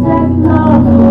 and love.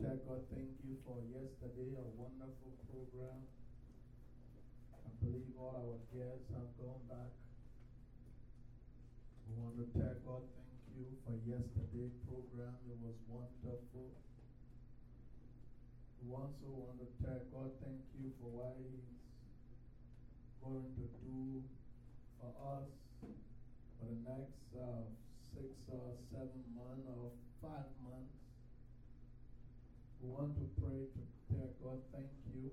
Tell God thank you for yesterday, a wonderful program. I believe all our guests have gone back. We want to tell God thank you for yesterday's program. It was wonderful. We also want to tell God thank you for what He's going to do for us for the next uh, six or seven months or five months. We want to pray to tell God thank you.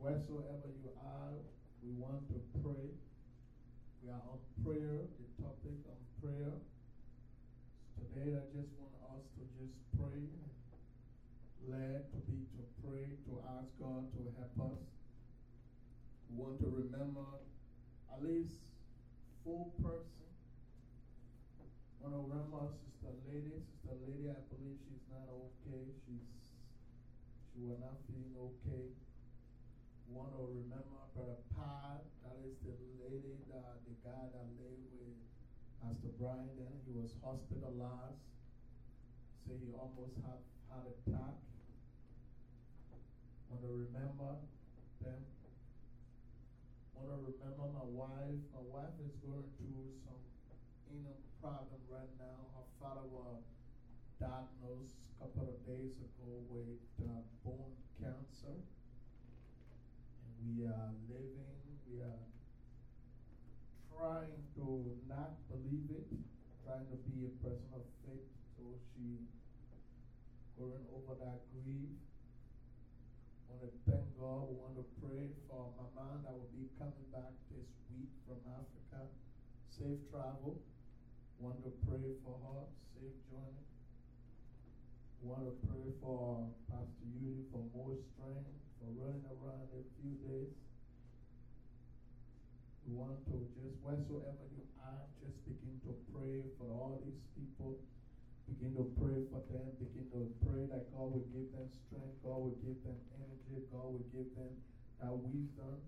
Wheresoever you are, we want to pray. We are on prayer, the topic on prayer. Today, I just want us to just pray led to be to pray, to ask God to help us. We want to remember at least four person. To remember Sister Lady. Sister Lady, I believe she's not okay. She's she was not feeling okay. Want to remember Brother Pat. That is the lady that the guy that lay with Pastor Brian. Then he was hospitalized. So he almost had heart attack want to remember them. want to remember my wife. My wife is going through some inner problem right now. Her father was diagnosed a couple of days ago with uh, bone cancer. And we are living, we are trying to not believe it, trying to be a person of faith. So she going over that grief want to thank God. We want to pray for Mama that will be coming back this week from Africa. Safe travel. Want to pray for her. Safe journey. Want to pray for Pastor Yuri for more strength, for running around a few days. We want to just, wheresoever you are, just begin to pray for all these people Begin to pray for them. Begin to pray that God will give them strength. God will give them energy. God will give them that wisdom.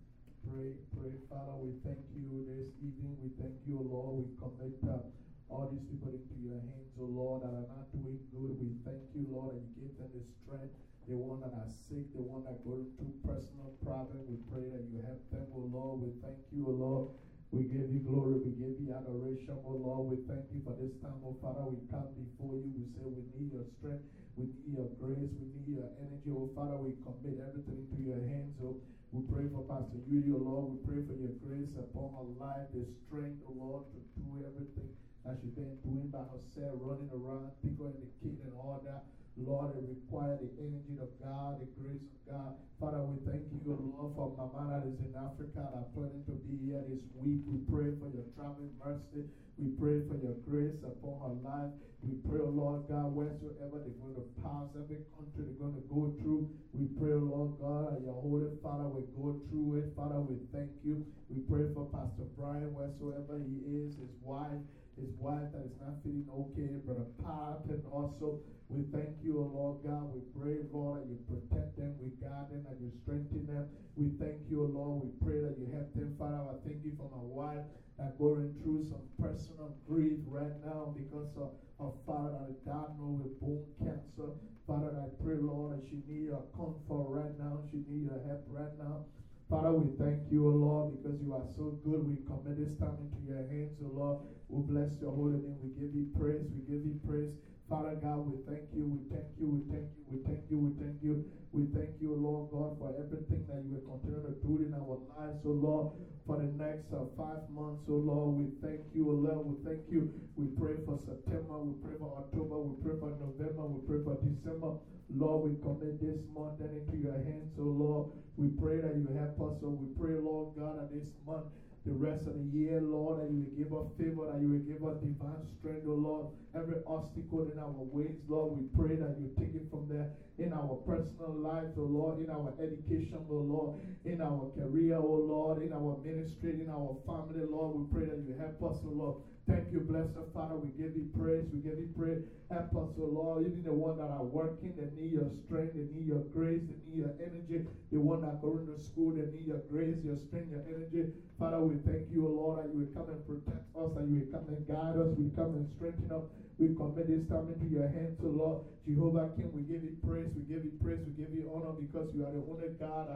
Pray, pray, Father. We thank you this evening. We thank you, Lord. We commit uh, all these people into your hands, oh Lord, that are not doing good. We thank you, Lord, and you give them the strength. The one that are sick, the one that go through personal problems. We pray that you help them, oh Lord. We thank you, oh Lord. We give you glory. We give you adoration, oh Lord. We thank you for this time, oh Father. We come before you. We say we need your strength. We need your grace. We need your energy, oh Father. We commit everything into your hands, oh. We pray for Pastor Yuri, oh Lord. We pray for your grace upon our life, the strength, oh Lord, to do everything that she's been doing by herself, running around, picking the kid and all that. Lord, it requires the energy of God, the grace of God. Father, we thank you, Lord, for Mama that is in Africa that planning to be here this week. We pray for your traveling mercy. We pray for your grace upon her life. We pray, Lord God, wheresoever they're going to pass, every country they're going to go through. We pray, Lord God, your Holy Father will go through it. Father, we thank you. We pray for Pastor Brian, wheresoever he is, his wife, his wife that is not feeling okay, Brother Pat, and also we thank you, O Lord God. We pray, Lord, that you protect them, we guard them, that you strengthen them. We thank you, O Lord. We pray that you help them, Father. I thank you for my wife that going through some personal grief right now because of her father that diagnosed with bone cancer. Father, I pray, Lord, that she need your comfort right now. She need your help right now. Father, we thank you, O Lord, because you are so good. We commit this time into your hands, O Lord. We bless your holy name. We give you praise. We give you praise. Father God, we thank you, we thank you, we thank you, we thank you, we thank you. We thank you, Lord God, for everything that you will continue to do in our lives, so Lord, for the next uh, five months, so Lord, we thank you, Lord, we thank you. We pray for September, we pray for October, we pray for November, we pray for December. Lord, we commit this month into your hands, so Lord, we pray that you help us, so we pray, Lord God, that this month the rest of the year, Lord, that you will give us favor, that you will give us divine strength, oh Lord. Every obstacle in our ways, Lord, we pray that you take it from there in our personal lives, oh Lord, in our education, oh Lord, in our career, oh Lord, in our ministry, in our family, Lord. We pray that you help us, oh Lord. Thank you, blessed Father. We give you praise. We give you praise. Help us, O Lord. Even the one that are working, they need your strength, they need your grace, they need your energy. The one that are going to school, they need your grace, your strength, your energy. Father, we thank you, O Lord, that you will come and protect us, that you will come and guide us, we come and strengthen us. We commit this time into your hands, O Lord. Jehovah King, we give you praise, we give you praise, we give you honor because you are the only God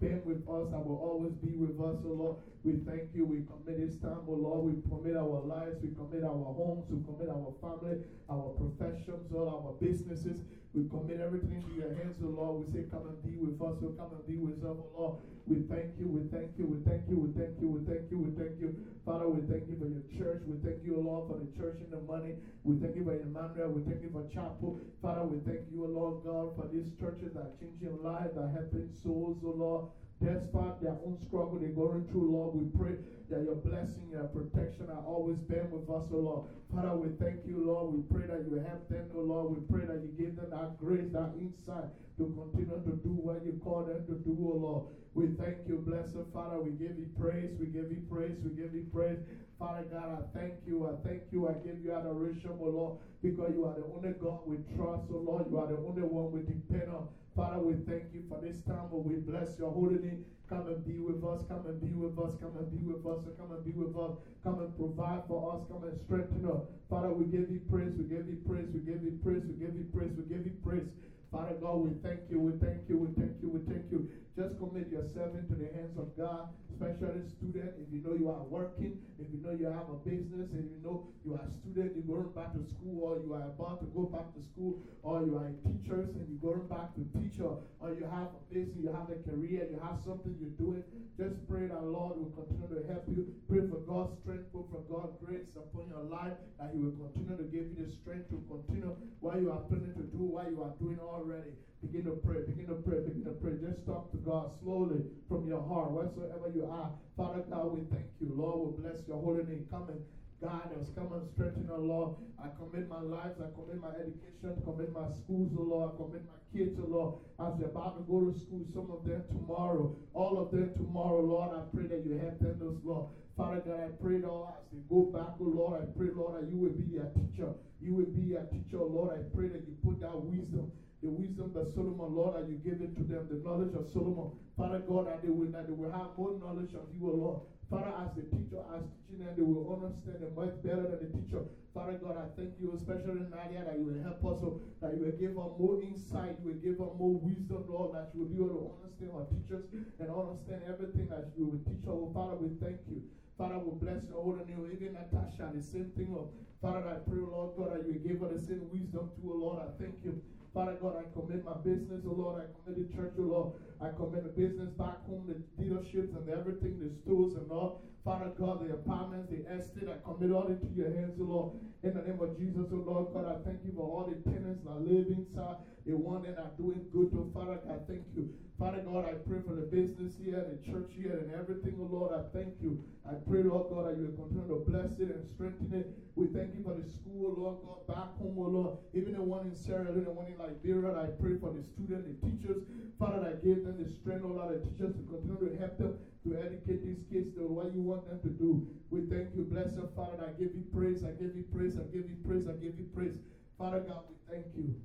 been with us and will always be with us, O Lord. We thank you. We commit this time, O Lord. We commit our lives, we commit our homes, we commit our family, our professions, all our businesses. We commit everything into your hands, O Lord. We say, Come and be with us, O come and be with us, O Lord. We thank you, we thank you, we thank you, we thank you, we thank you, we thank you. Father, we thank you for your church. We thank you, O Lord, for the church and the money. We thank you for Emmanuel. We thank you for chapel. Father, we thank you, O Lord God, for these churches that are changing lives, that are helping souls, O Lord. Despite their own struggle they're going through, Lord, we pray that your blessing, your protection are always been with us, O Lord. Father, we thank you, Lord. We pray that you help them, O Lord. We pray that you give them that grace, that insight to continue to do what you call them to do, O Lord. We thank you, blessed Father. We give you praise. We give you praise. We give you praise. Father God, I thank you. I thank you. I give you adoration, O Lord, because you are the only God we trust, O Lord. You are the only one we depend on. Father, we thank you for this time, we bless your holy name. Come and be with us. Come and be with us. Come and be with us. Come and be with us. Come and provide for us. Come and strengthen us. Father, we give you praise. We give you praise. We give you praise. We give you praise. We give you praise. Father God, we thank you. We thank you. We thank you. We thank you. Just commit yourself into the hands of God, especially student. If you know you are working, if you know you have a business, if you know you are a student, you're going back to school, or you are about to go back to school, or you are a teacher and you're going back to teach, or, you have a business, you have a career, you have something you're doing, just pray that Lord will continue to help you. Pray for God's strength, pray for God's grace upon your life, that He will continue to give you the strength to continue what you are planning to do, what you are doing already. Begin to pray, begin to pray, begin to pray. Just talk to God slowly from your heart, wheresoever you are. Father God, we thank you. Lord, we bless your holy name. Come and God has come and strengthen our Lord. I commit my lives, I commit my education, commit my schools, O Lord, I commit my kids, O Lord, as they're about to go to school, some of them tomorrow, all of them tomorrow, Lord, I pray that you help them, those Lord. Father God, I pray, Lord, as they go back, O Lord, I pray, Lord, that you will be their teacher. You will be their teacher, Lord. I pray that you put that wisdom the wisdom that Solomon, Lord, that you give it to them, the knowledge of Solomon. Father God, that they will, that they will have more knowledge of you, O Lord. Father, as the teacher, as teaching them, they will understand them much better than the teacher. Father God, I thank you, especially Nadia, that you will help us, so that you will give her more insight, you will give her more wisdom, Lord, that she will be able to understand her teachers and understand everything that you will teach her. Oh, Father, we thank you. Father, we bless your holy name. Even Natasha, the same thing. Of, Father, I pray, Lord God, that you will give her the same wisdom too, oh Lord. I thank you. Father God, I commit my business, oh Lord. I commit the church, oh Lord. I commit the business back home, the dealerships and everything, the stores and all. Father God, the apartments, the estate, I commit all into your hands, oh Lord. In the name of Jesus, oh Lord God, I thank you for all the tenants that live inside, the one that are doing good, To Father God, thank you. Father God, I pray for the business here, the church here, and everything, oh Lord. I thank you. I pray, Lord God, that you will continue to bless it and strengthen it. We thank you for the school, Lord God, back home, oh Lord. Even the one in Sierra Leone, the one in Liberia, I pray for the students, the teachers. Father, I give them the strength, oh Lord, the teachers to continue to help them to educate these kids to what you want them to do. We thank you, bless your Father. I give you praise, I give you praise, I give you praise, I give you praise. Father God, we thank you.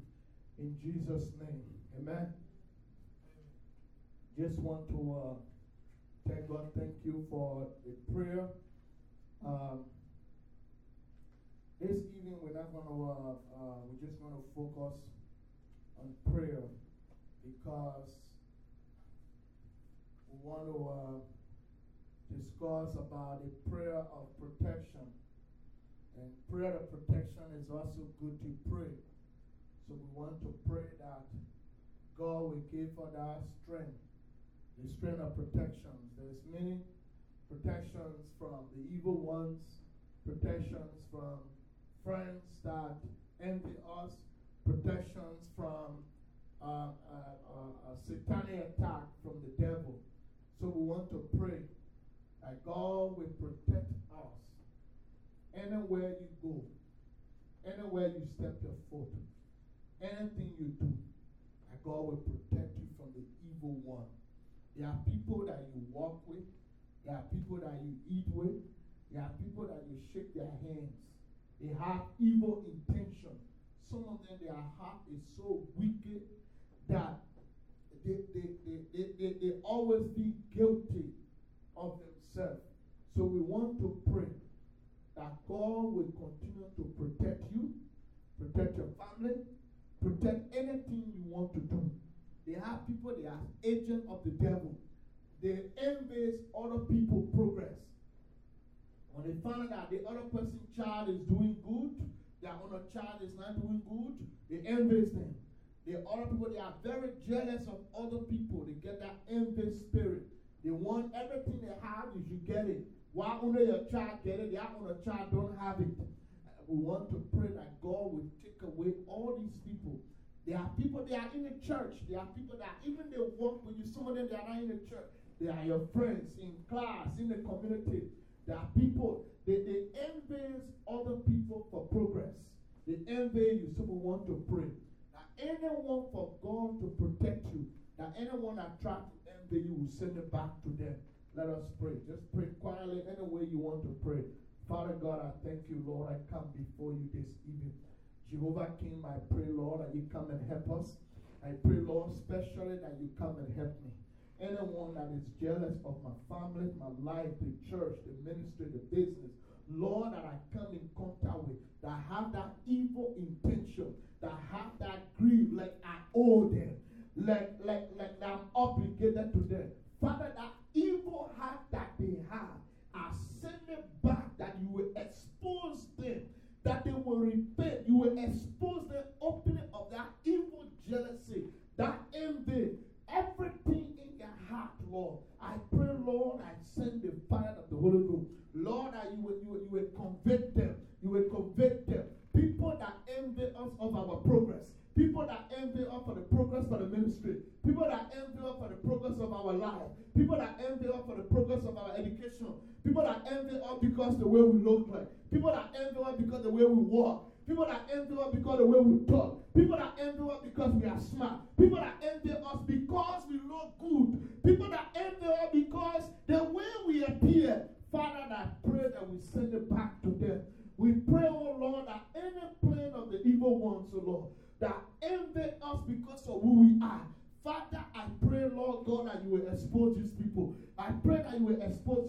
In Jesus' name. Amen. Just want to uh, thank God, thank you for the prayer. Um, this evening, we're not going to, uh, uh, we're just going to focus on prayer because we want to uh, discuss about the prayer of protection. And prayer of protection is also good to pray. So we want to pray that God will give us that strength the strength of protections. There's many protections from the evil ones, protections from friends that envy us, protections from uh, uh, uh, a satanic attack from the devil. So we want to pray that God will protect us anywhere you go, anywhere you step your foot, anything you do, that God will protect you from the evil one. There are people that you walk with. There are people that you eat with. There are people that you shake their hands. They have evil intention. Some of them, their heart is so wicked that they, they, they, they, they, they always feel guilty of themselves. So we want to pray that God will continue to protect you, protect your family, protect anything you want to do. They have people, they are agents of the devil. They envy other people's progress. When they find out the other person's child is doing good, their own child is not doing good, they envy them. The other people, they are very jealous of other people. They get that envy spirit. They want everything they have, you should get it. Why only your child get it, the other child don't have it. We want to pray that God will take away all these people. There are people, they are in the church. There are people that even they work with you. Some of them, they are not in the church. They are your friends in class, in the community. There are people, they, they envy other people for progress. They envy you. So we want to pray that anyone for God to protect you, that anyone that tries to envy you will send it back to them. Let us pray. Just pray quietly any way you want to pray. Father God, I thank you, Lord. I come before you this evening. Jehovah King, I pray, Lord, that you come and help us. I pray, Lord, especially that you come and help me. Anyone that is jealous of my family, my life, the church, the ministry, the business, Lord, that I come in contact with, that have that evil intention, that have that grief, like I owe them, like, like, like I'm obligated to them. Father, that evil heart that they have, I send it back that you will that they will repent. You will expose the opening of that evil jealousy, that envy, everything in your heart, Lord. I pray, Lord, I send the fire of the Holy Ghost. Lord, that you will, you will, you will convict them. You will convict them. People that envy us of our progress. People that envy us for the progress for the ministry. People that envy us for the progress of our life. People that envy us for the progress of our education. People that envy us because the way we look like. People that envy us because the way we walk. People that envy us because the way we talk. People that envy us because we are smart. People that envy us because we look good. People that envy us because the way we appear. Father, I pray that we send it back to them. We pray, oh Lord, that any plan of the evil ones, oh Lord, that envy us because of who we are. Father, I pray, Lord God, that you will expose these people. I pray that you will expose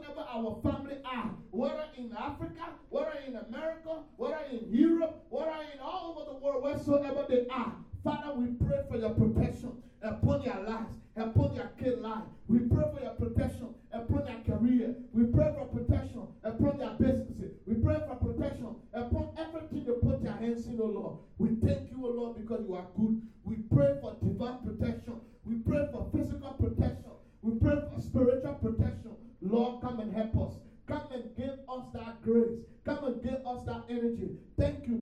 Whatsoever our family are, whether in Africa, whether in America, whether in Europe, whether in all over the world, whatsoever they are, Father, we pray for your protection upon their lives, upon their kid life. We pray for your protection Lord, come and help us. Come and give us that grace. Come and give us that energy. Thank you.